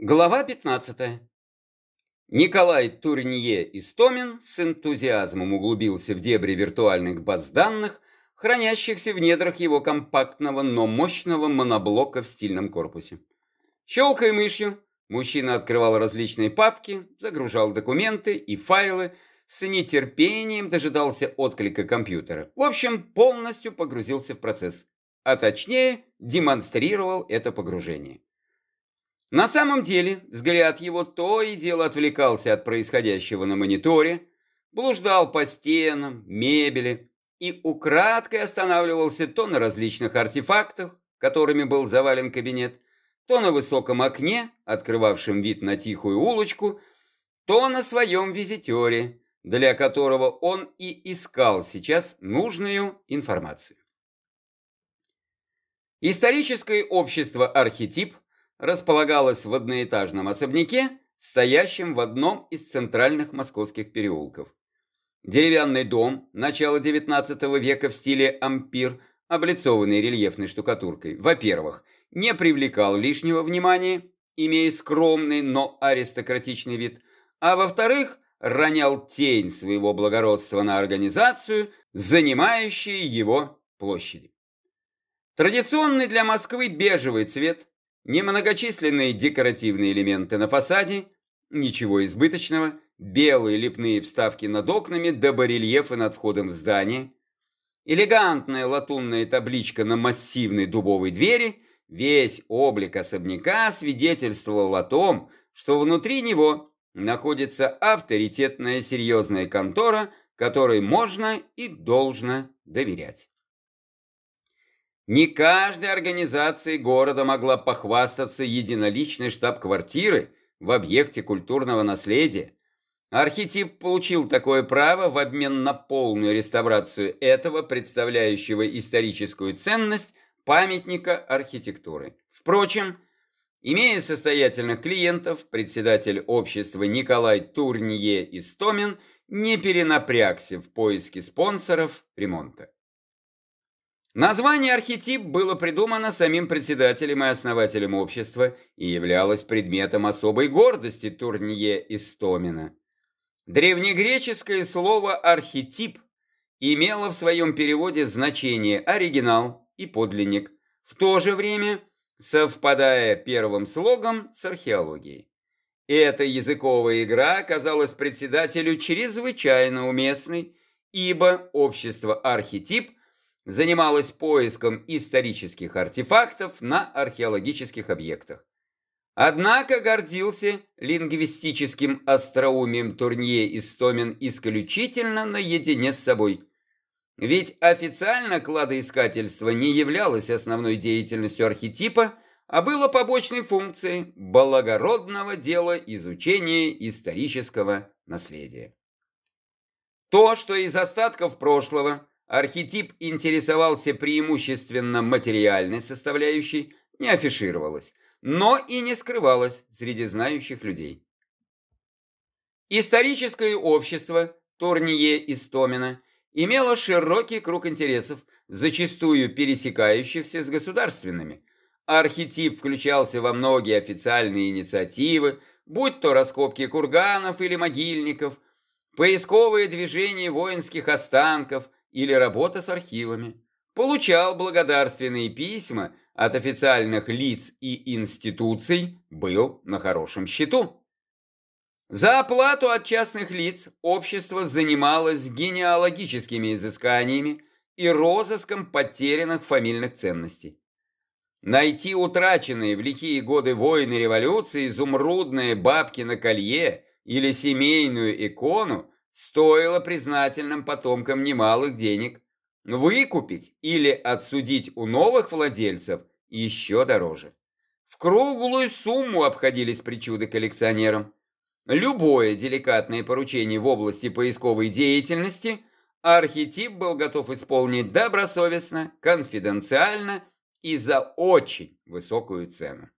Глава 15. Николай Турнье Истомин с энтузиазмом углубился в дебри виртуальных баз данных, хранящихся в недрах его компактного, но мощного моноблока в стильном корпусе. Щелкая мышью, мужчина открывал различные папки, загружал документы и файлы, с нетерпением дожидался отклика компьютера. В общем, полностью погрузился в процесс, а точнее демонстрировал это погружение. На самом деле, взгляд его то и дело отвлекался от происходящего на мониторе, блуждал по стенам, мебели и украдкой останавливался то на различных артефактах, которыми был завален кабинет, то на высоком окне, открывавшем вид на тихую улочку, то на своем визитере, для которого он и искал сейчас нужную информацию. Историческое общество «Архетип» располагалась в одноэтажном особняке, стоящем в одном из центральных московских переулков. Деревянный дом начала XIX века в стиле ампир, облицованный рельефной штукатуркой, во-первых, не привлекал лишнего внимания, имея скромный, но аристократичный вид, а во-вторых, ронял тень своего благородства на организацию, занимающую его площади. Традиционный для Москвы бежевый цвет Немногочисленные декоративные элементы на фасаде, ничего избыточного, белые лепные вставки над окнами да барельефы над входом в здание, элегантная латунная табличка на массивной дубовой двери, весь облик особняка свидетельствовал о том, что внутри него находится авторитетная серьезная контора, которой можно и должно доверять. Не каждая организация города могла похвастаться единоличной штаб-квартирой в объекте культурного наследия. Архетип получил такое право в обмен на полную реставрацию этого, представляющего историческую ценность, памятника архитектуры. Впрочем, имея состоятельных клиентов, председатель общества Николай Турнье Истомин не перенапрягся в поиске спонсоров ремонта. Название «архетип» было придумано самим председателем и основателем общества и являлось предметом особой гордости Турнье Истомина. Древнегреческое слово «архетип» имело в своем переводе значение «оригинал» и «подлинник», в то же время совпадая первым слогом с археологией. Эта языковая игра оказалась председателю чрезвычайно уместной, ибо общество «архетип» – занималась поиском исторических артефактов на археологических объектах. Однако гордился лингвистическим остроумием Турнье Истомин исключительно наедине с собой. Ведь официально кладоискательство не являлось основной деятельностью архетипа, а было побочной функцией благородного дела изучения исторического наследия. То, что из остатков прошлого – архетип интересовался преимущественно материальной составляющей, не афишировалось, но и не скрывалось среди знающих людей. Историческое общество Турние Истомина имело широкий круг интересов, зачастую пересекающихся с государственными. Архетип включался во многие официальные инициативы, будь то раскопки курганов или могильников, поисковые движения воинских останков, или работа с архивами, получал благодарственные письма от официальных лиц и институций, был на хорошем счету. За оплату от частных лиц общество занималось генеалогическими изысканиями и розыском потерянных фамильных ценностей. Найти утраченные в лихие годы войны революции изумрудные бабки на колье или семейную икону стоило признательным потомкам немалых денег. Выкупить или отсудить у новых владельцев еще дороже. В круглую сумму обходились причуды коллекционерам. Любое деликатное поручение в области поисковой деятельности архетип был готов исполнить добросовестно, конфиденциально и за очень высокую цену.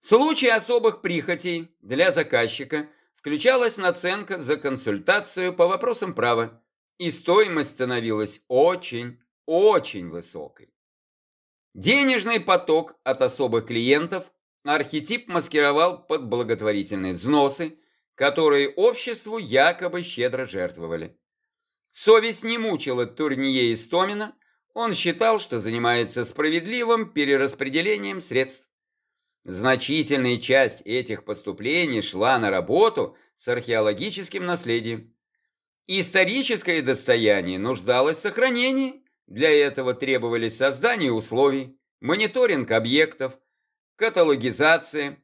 В случае особых прихотей для заказчика включалась наценка за консультацию по вопросам права, и стоимость становилась очень, очень высокой. Денежный поток от особых клиентов архетип маскировал под благотворительные взносы, которые обществу якобы щедро жертвовали. Совесть не мучила Турние Истомина, он считал, что занимается справедливым перераспределением средств. Значительная часть этих поступлений шла на работу с археологическим наследием. Историческое достояние нуждалось в сохранении, для этого требовались создание условий, мониторинг объектов, каталогизация,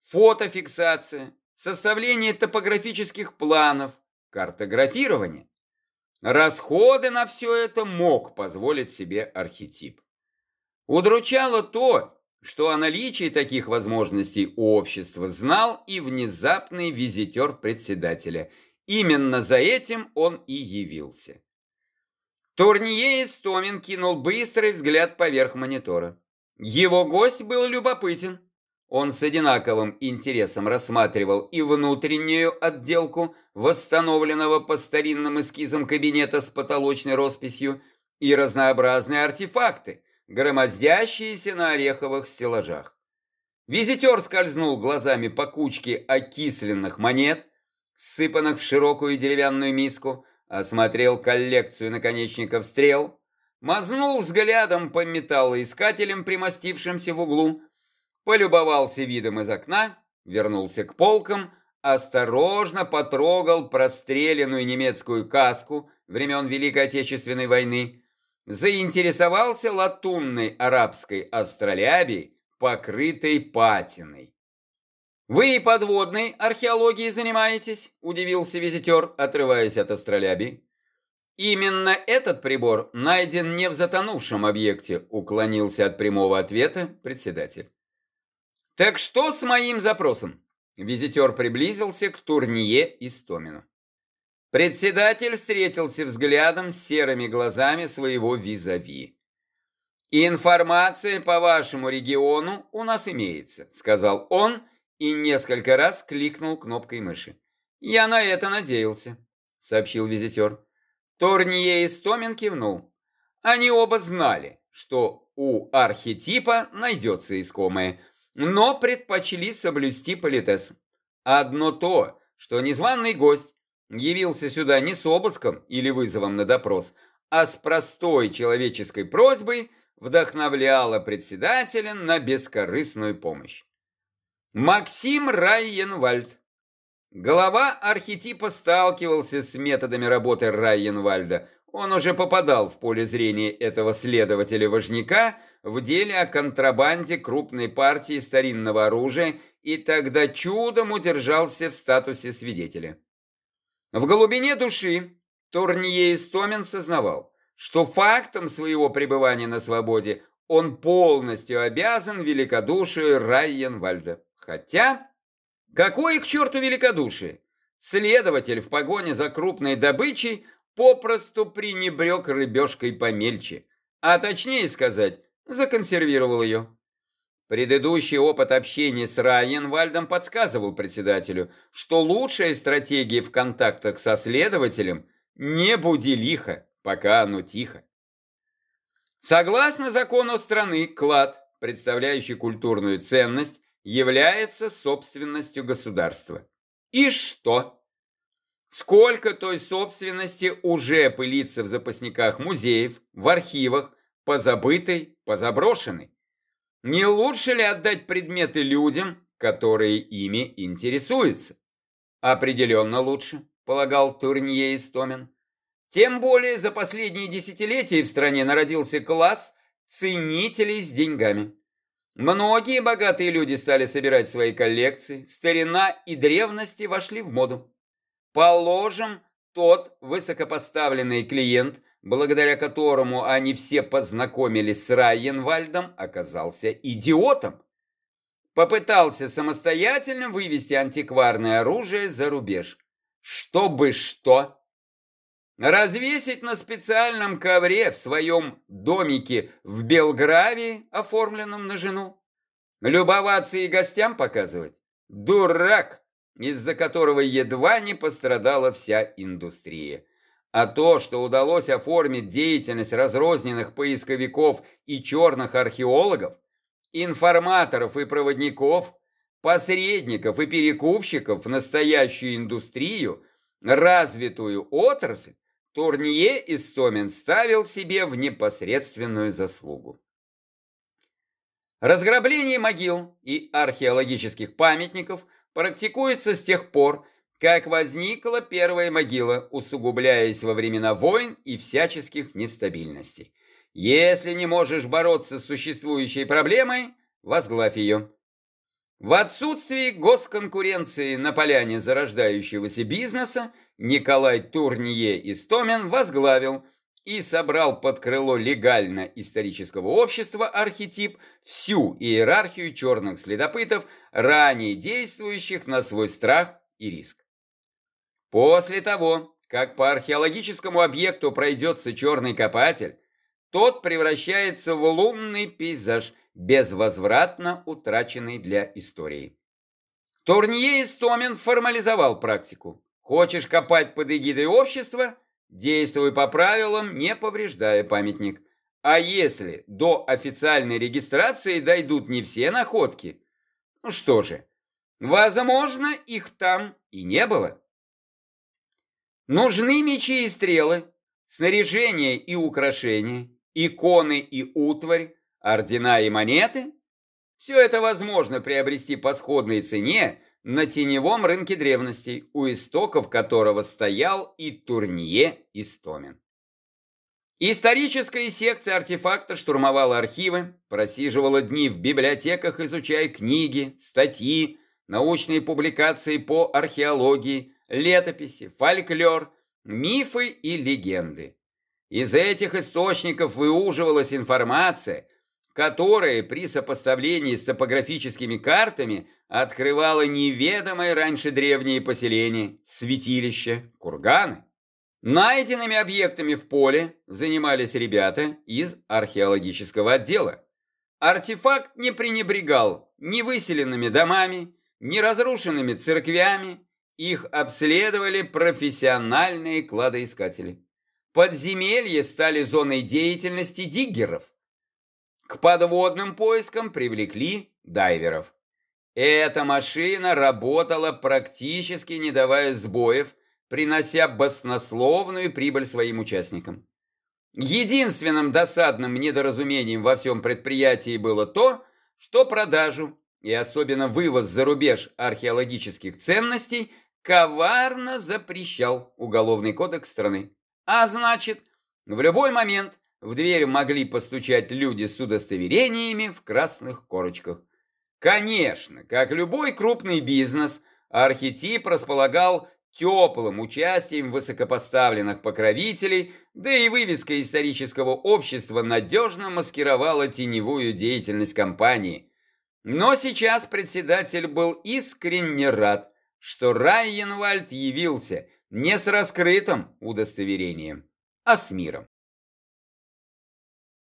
фотофиксация, составление топографических планов, картографирование. Расходы на все это мог позволить себе архетип. Удручало то, что о наличии таких возможностей у общества знал и внезапный визитер председателя. Именно за этим он и явился. Турнье Истомин кинул быстрый взгляд поверх монитора. Его гость был любопытен. Он с одинаковым интересом рассматривал и внутреннюю отделку восстановленного по старинным эскизам кабинета с потолочной росписью, и разнообразные артефакты, громоздящиеся на ореховых стеллажах. Визитер скользнул глазами по кучке окисленных монет, сыпанных в широкую деревянную миску, осмотрел коллекцию наконечников стрел, мазнул взглядом по металлоискателям, примостившимся в углу, полюбовался видом из окна, вернулся к полкам, осторожно потрогал простреленную немецкую каску времен Великой Отечественной войны, заинтересовался латунной арабской астролябией, покрытой патиной. «Вы и подводной археологией занимаетесь?» – удивился визитер, отрываясь от астролябии. «Именно этот прибор найден не в затонувшем объекте», – уклонился от прямого ответа председатель. «Так что с моим запросом?» Визитер приблизился к Турние Истомину. Председатель встретился взглядом с серыми глазами своего визави. «Информация по вашему региону у нас имеется», — сказал он и несколько раз кликнул кнопкой мыши. «Я на это надеялся», — сообщил визитер. Торние и Стомин кивнул. Они оба знали, что у архетипа найдется искомое, но предпочли соблюсти политес. Одно то, что незваный гость явился сюда не с обыском или вызовом на допрос, а с простой человеческой просьбой вдохновляло председателя на бескорыстную помощь. Максим Райенвальд. Глава архетипа сталкивался с методами работы Райенвальда. Он уже попадал в поле зрения этого следователя-важняка в деле о контрабанде крупной партии старинного оружия и тогда чудом удержался в статусе свидетеля. В глубине души Турнье Истомин сознавал, что фактом своего пребывания на свободе он полностью обязан великодушию Райенвальда. Хотя, какое к черту великодушие? Следователь в погоне за крупной добычей попросту пренебрег рыбешкой помельче, а точнее сказать, законсервировал ее. Предыдущий опыт общения с Райенвальдом подсказывал председателю, что лучшая стратегия в контактах со следователем – не буди лихо, пока оно тихо. Согласно закону страны, клад, представляющий культурную ценность, является собственностью государства. И что? Сколько той собственности уже пылится в запасниках музеев, в архивах, позабытой, позаброшенной? Не лучше ли отдать предметы людям, которые ими интересуются? Определенно лучше, полагал Турнье Истомин. Тем более за последние десятилетия в стране народился класс ценителей с деньгами. Многие богатые люди стали собирать свои коллекции, старина и древности вошли в моду. Положим, тот высокопоставленный клиент, благодаря которому они все познакомились с Райенвальдом, оказался идиотом. Попытался самостоятельно вывести антикварное оружие за рубеж. Чтобы что? Развесить на специальном ковре в своем домике в Белгравии, оформленном на жену? Любоваться и гостям показывать? Дурак, из-за которого едва не пострадала вся индустрия. А то, что удалось оформить деятельность разрозненных поисковиков и черных археологов, информаторов и проводников, посредников и перекупщиков в настоящую индустрию, развитую отрасль, Турнье Истомин ставил себе в непосредственную заслугу. Разграбление могил и археологических памятников практикуется с тех пор, как возникла первая могила, усугубляясь во времена войн и всяческих нестабильностей. Если не можешь бороться с существующей проблемой, возглавь ее. В отсутствии госконкуренции на поляне зарождающегося бизнеса Николай Турнье Истомин возглавил и собрал под крыло легально-исторического общества архетип всю иерархию черных следопытов, ранее действующих на свой страх и риск. После того, как по археологическому объекту пройдется черный копатель, тот превращается в лунный пейзаж, безвозвратно утраченный для истории. Турнье Истомин формализовал практику. Хочешь копать под эгидой общества? Действуй по правилам, не повреждая памятник. А если до официальной регистрации дойдут не все находки? Ну что же, возможно, их там и не было. Нужны мечи и стрелы, снаряжение и украшения, иконы и утварь, ордена и монеты. Все это возможно приобрести по сходной цене на теневом рынке древностей, у истоков которого стоял и Турнье Истомин. Историческая секция артефакта штурмовала архивы, просиживала дни в библиотеках, изучая книги, статьи, научные публикации по археологии, летописи, фольклор, мифы и легенды. Из этих источников выуживалась информация, которая при сопоставлении с топографическими картами открывала неведомые раньше древние поселения, святилища, курганы. Найденными объектами в поле занимались ребята из археологического отдела. Артефакт не пренебрегал ни выселенными домами, ни разрушенными церквями, их обследовали профессиональные кладоискатели. Подземелья стали зоной деятельности диггеров. К подводным поискам привлекли дайверов. Эта машина работала практически не давая сбоев, принося баснословную прибыль своим участникам. Единственным досадным недоразумением во всем предприятии было то, что продажу и особенно вывоз за рубеж археологических ценностей коварно запрещал Уголовный кодекс страны. А значит, в любой момент в дверь могли постучать люди с удостоверениями в красных корочках. Конечно, как любой крупный бизнес, архетип располагал теплым участием высокопоставленных покровителей, да и вывеска исторического общества надежно маскировала теневую деятельность компании. Но сейчас председатель был искренне рад, что Райенвальд явился не с раскрытым удостоверением, а с миром.